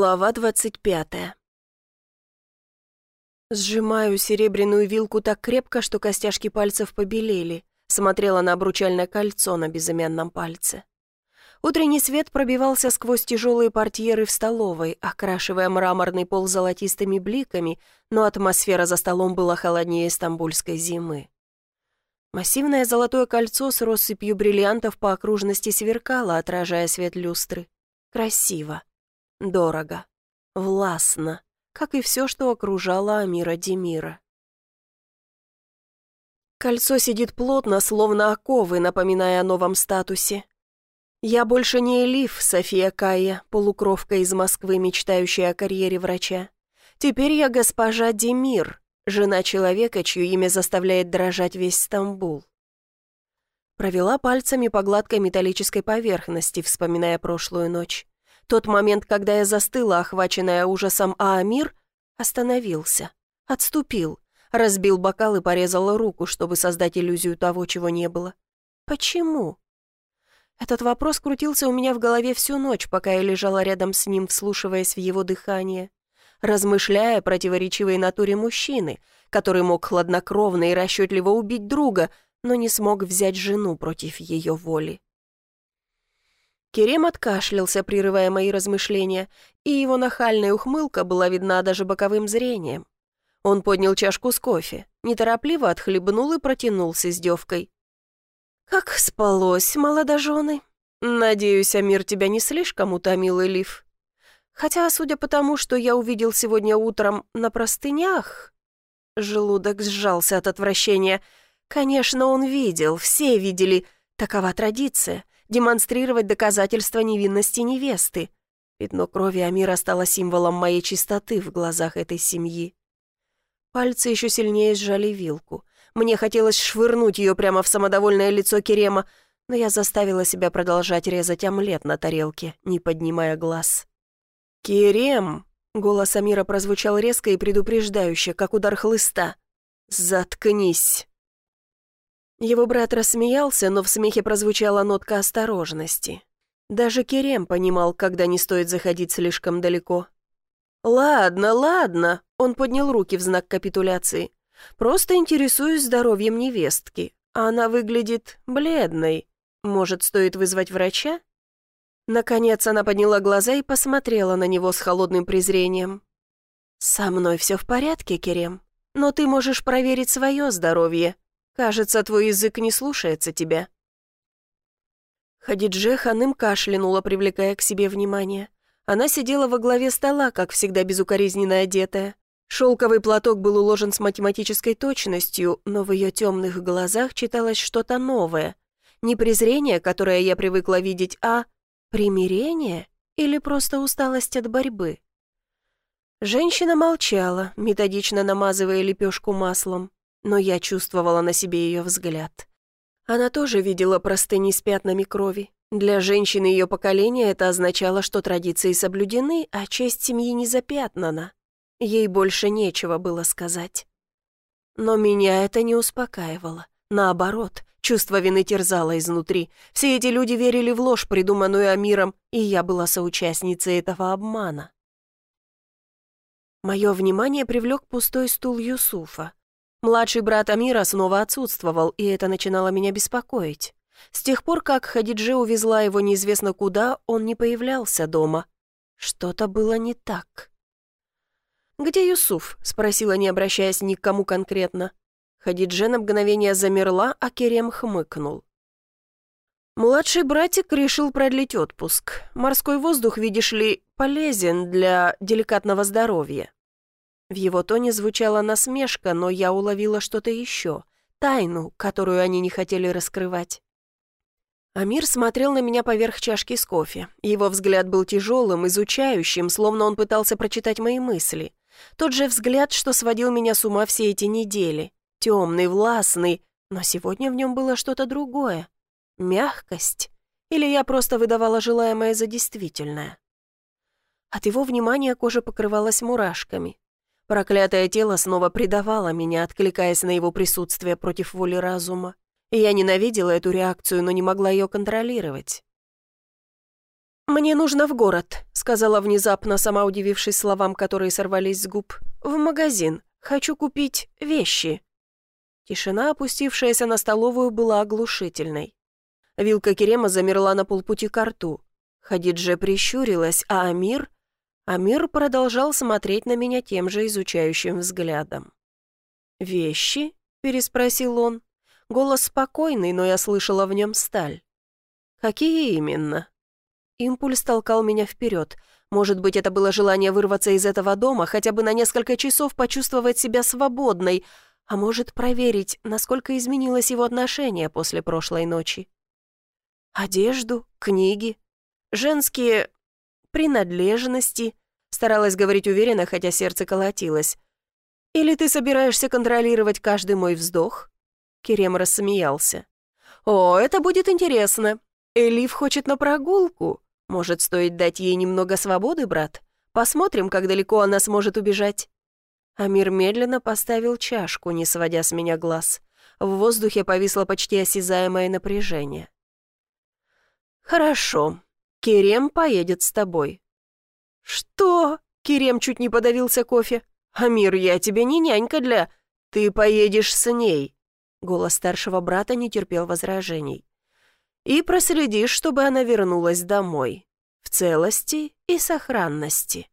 Глава двадцать пятая. Сжимаю серебряную вилку так крепко, что костяшки пальцев побелели. Смотрела на обручальное кольцо на безымянном пальце. Утренний свет пробивался сквозь тяжелые портьеры в столовой, окрашивая мраморный пол золотистыми бликами, но атмосфера за столом была холоднее стамбульской зимы. Массивное золотое кольцо с россыпью бриллиантов по окружности сверкало, отражая свет люстры. Красиво. Дорого. Властно. Как и все, что окружало Амира Демира. Кольцо сидит плотно, словно оковы, напоминая о новом статусе. Я больше не Элиф, София Кая, полукровка из Москвы, мечтающая о карьере врача. Теперь я госпожа Демир, жена человека, чье имя заставляет дрожать весь Стамбул. Провела пальцами по гладкой металлической поверхности, вспоминая прошлую ночь. Тот момент, когда я застыла, охваченная ужасом Аамир, остановился, отступил, разбил бокал и порезал руку, чтобы создать иллюзию того, чего не было. Почему? Этот вопрос крутился у меня в голове всю ночь, пока я лежала рядом с ним, вслушиваясь в его дыхание, размышляя о противоречивой натуре мужчины, который мог хладнокровно и расчетливо убить друга, но не смог взять жену против ее воли. Керем откашлялся, прерывая мои размышления, и его нахальная ухмылка была видна даже боковым зрением. Он поднял чашку с кофе, неторопливо отхлебнул и протянул с издевкой. «Как спалось, молодожены? Надеюсь, Амир тебя не слишком утомил, Элиф? Хотя, судя по тому, что я увидел сегодня утром на простынях...» Желудок сжался от отвращения. «Конечно, он видел, все видели. Такова традиция демонстрировать доказательства невинности невесты. Пятно крови Амира стало символом моей чистоты в глазах этой семьи. Пальцы еще сильнее сжали вилку. Мне хотелось швырнуть ее прямо в самодовольное лицо Керема, но я заставила себя продолжать резать омлет на тарелке, не поднимая глаз. «Керем!» — голос Амира прозвучал резко и предупреждающе, как удар хлыста. «Заткнись!» Его брат рассмеялся, но в смехе прозвучала нотка осторожности. Даже Керем понимал, когда не стоит заходить слишком далеко. «Ладно, ладно», — он поднял руки в знак капитуляции. «Просто интересуюсь здоровьем невестки. Она выглядит бледной. Может, стоит вызвать врача?» Наконец она подняла глаза и посмотрела на него с холодным презрением. «Со мной все в порядке, Керем, но ты можешь проверить свое здоровье. Кажется, твой язык не слушается тебя». Хадидже ханым кашлянула, привлекая к себе внимание. Она сидела во главе стола, как всегда безукоризненно одетая. Шелковый платок был уложен с математической точностью, но в ее темных глазах читалось что-то новое. Не презрение, которое я привыкла видеть, а примирение или просто усталость от борьбы. Женщина молчала, методично намазывая лепешку маслом но я чувствовала на себе ее взгляд. Она тоже видела простыни с пятнами крови. Для женщины ее поколения это означало, что традиции соблюдены, а честь семьи не запятнана. Ей больше нечего было сказать. Но меня это не успокаивало. Наоборот, чувство вины терзало изнутри. Все эти люди верили в ложь, придуманную Амиром, и я была соучастницей этого обмана. Мое внимание привлек пустой стул Юсуфа. Младший брат Амира снова отсутствовал, и это начинало меня беспокоить. С тех пор, как Хадидже увезла его неизвестно куда, он не появлялся дома. Что-то было не так. «Где Юсуф?» — спросила, не обращаясь ни к кому конкретно. Хадидже на мгновение замерла, а Керем хмыкнул. Младший братик решил продлить отпуск. Морской воздух, видишь ли, полезен для деликатного здоровья. В его тоне звучала насмешка, но я уловила что-то еще, тайну, которую они не хотели раскрывать. Амир смотрел на меня поверх чашки с кофе. Его взгляд был тяжелым, изучающим, словно он пытался прочитать мои мысли. Тот же взгляд, что сводил меня с ума все эти недели. Темный, властный, но сегодня в нем было что-то другое. Мягкость. Или я просто выдавала желаемое за действительное. От его внимания кожа покрывалась мурашками. Проклятое тело снова предавало меня, откликаясь на его присутствие против воли разума. Я ненавидела эту реакцию, но не могла ее контролировать. «Мне нужно в город», — сказала внезапно, сама удивившись словам, которые сорвались с губ. «В магазин. Хочу купить вещи». Тишина, опустившаяся на столовую, была оглушительной. Вилка Керема замерла на полпути к рту. Хадидже прищурилась, а Амир... Амир продолжал смотреть на меня тем же изучающим взглядом. «Вещи?» — переспросил он. Голос спокойный, но я слышала в нем сталь. «Какие именно?» Импульс толкал меня вперед. Может быть, это было желание вырваться из этого дома, хотя бы на несколько часов почувствовать себя свободной, а может, проверить, насколько изменилось его отношение после прошлой ночи. Одежду, книги, женские принадлежности, старалась говорить уверенно, хотя сердце колотилось. «Или ты собираешься контролировать каждый мой вздох?» Керем рассмеялся. «О, это будет интересно. Элиф хочет на прогулку. Может, стоит дать ей немного свободы, брат? Посмотрим, как далеко она сможет убежать». Амир медленно поставил чашку, не сводя с меня глаз. В воздухе повисло почти осязаемое напряжение. «Хорошо. Керем поедет с тобой». «Что?» — Керем чуть не подавился кофе. «Амир, я тебе не нянька для... Ты поедешь с ней». Голос старшего брата не терпел возражений. «И проследишь, чтобы она вернулась домой. В целости и сохранности».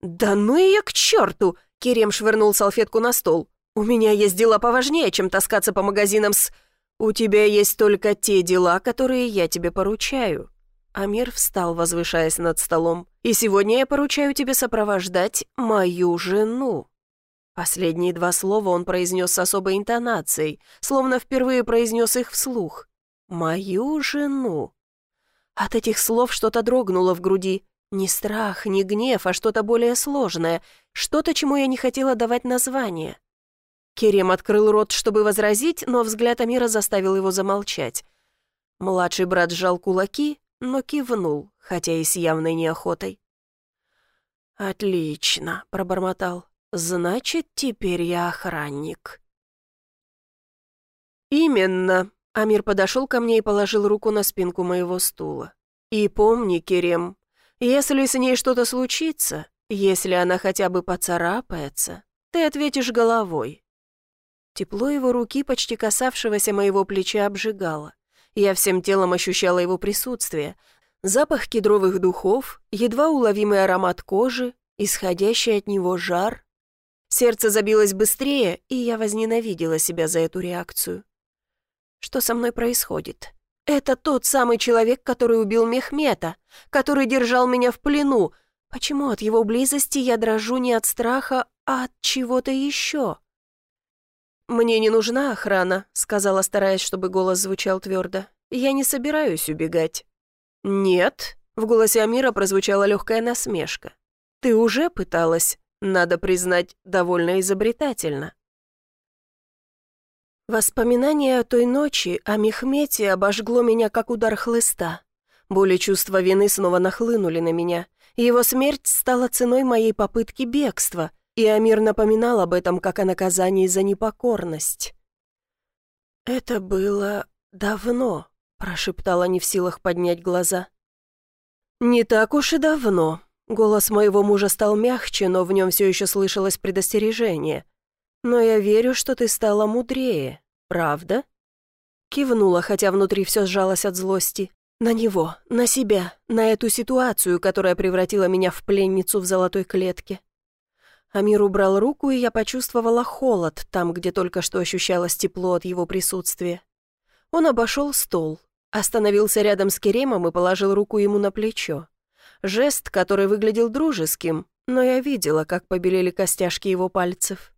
«Да ну ее к черту!» Керем швырнул салфетку на стол. «У меня есть дела поважнее, чем таскаться по магазинам с...» «У тебя есть только те дела, которые я тебе поручаю». Амир встал, возвышаясь над столом. «И сегодня я поручаю тебе сопровождать мою жену». Последние два слова он произнес с особой интонацией, словно впервые произнес их вслух. «Мою жену». От этих слов что-то дрогнуло в груди. Не страх, не гнев, а что-то более сложное, что-то, чему я не хотела давать название. Керем открыл рот, чтобы возразить, но взгляд Амира заставил его замолчать. Младший брат сжал кулаки, но кивнул, хотя и с явной неохотой. «Отлично», — пробормотал. «Значит, теперь я охранник». «Именно», — Амир подошел ко мне и положил руку на спинку моего стула. «И помни, Керем, если с ней что-то случится, если она хотя бы поцарапается, ты ответишь головой». Тепло его руки, почти касавшегося моего плеча, обжигало. Я всем телом ощущала его присутствие. Запах кедровых духов, едва уловимый аромат кожи, исходящий от него жар. Сердце забилось быстрее, и я возненавидела себя за эту реакцию. Что со мной происходит? Это тот самый человек, который убил Мехмета, который держал меня в плену. Почему от его близости я дрожу не от страха, а от чего-то еще? «Мне не нужна охрана», — сказала, стараясь, чтобы голос звучал твердо. «Я не собираюсь убегать». «Нет», — в голосе Амира прозвучала легкая насмешка. «Ты уже пыталась, надо признать, довольно изобретательно». Воспоминание о той ночи, о Мехмете, обожгло меня, как удар хлыста. Боли чувства вины снова нахлынули на меня. Его смерть стала ценой моей попытки бегства, и Амир напоминал об этом как о наказании за непокорность. «Это было давно», — прошептала не в силах поднять глаза. «Не так уж и давно». Голос моего мужа стал мягче, но в нем все еще слышалось предостережение. «Но я верю, что ты стала мудрее, правда?» Кивнула, хотя внутри все сжалось от злости. На него, на себя, на эту ситуацию, которая превратила меня в пленницу в золотой клетке. Амир убрал руку, и я почувствовала холод там, где только что ощущалось тепло от его присутствия. Он обошел стол, остановился рядом с Керемом и положил руку ему на плечо. Жест, который выглядел дружеским, но я видела, как побелели костяшки его пальцев.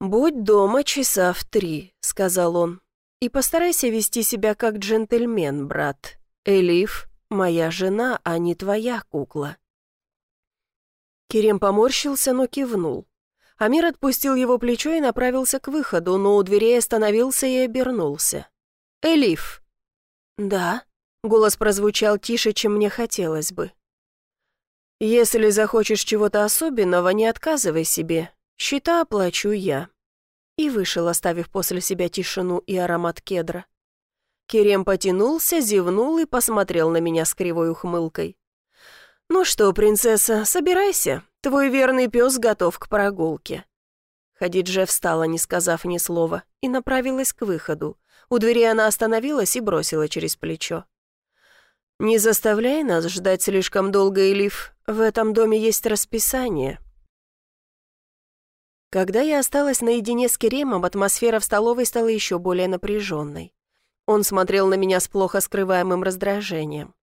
«Будь дома часа в три», — сказал он. «И постарайся вести себя как джентльмен, брат. Элиф — моя жена, а не твоя кукла». Керем поморщился, но кивнул. Амир отпустил его плечо и направился к выходу, но у дверей остановился и обернулся. «Элиф». «Да», — голос прозвучал тише, чем мне хотелось бы. «Если захочешь чего-то особенного, не отказывай себе. Счета оплачу я». И вышел, оставив после себя тишину и аромат кедра. Керем потянулся, зевнул и посмотрел на меня с кривой ухмылкой. «Ну что, принцесса, собирайся. Твой верный пес готов к прогулке». Хадидже встала, не сказав ни слова, и направилась к выходу. У двери она остановилась и бросила через плечо. «Не заставляй нас ждать слишком долго, Элиф. В этом доме есть расписание». Когда я осталась наедине с Керемом, атмосфера в столовой стала еще более напряженной. Он смотрел на меня с плохо скрываемым раздражением.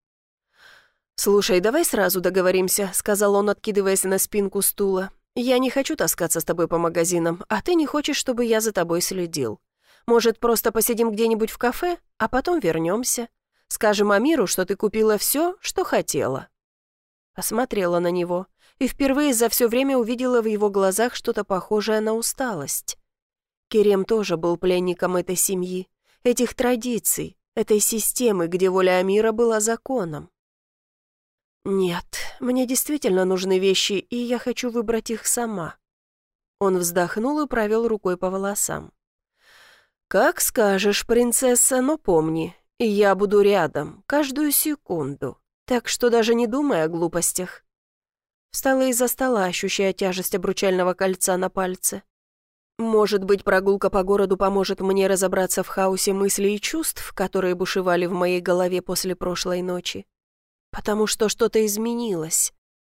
«Слушай, давай сразу договоримся», — сказал он, откидываясь на спинку стула. «Я не хочу таскаться с тобой по магазинам, а ты не хочешь, чтобы я за тобой следил. Может, просто посидим где-нибудь в кафе, а потом вернемся? Скажем Амиру, что ты купила все, что хотела». Посмотрела на него и впервые за все время увидела в его глазах что-то похожее на усталость. Керем тоже был пленником этой семьи, этих традиций, этой системы, где воля Амира была законом. «Нет, мне действительно нужны вещи, и я хочу выбрать их сама». Он вздохнул и провел рукой по волосам. «Как скажешь, принцесса, но помни, я буду рядом, каждую секунду, так что даже не думай о глупостях». Встала из-за стола, ощущая тяжесть обручального кольца на пальце. Может быть, прогулка по городу поможет мне разобраться в хаосе мыслей и чувств, которые бушевали в моей голове после прошлой ночи потому что что-то изменилось.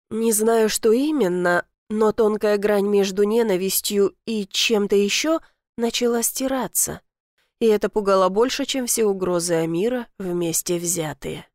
Не знаю, что именно, но тонкая грань между ненавистью и чем-то еще начала стираться. И это пугало больше, чем все угрозы Амира вместе взятые.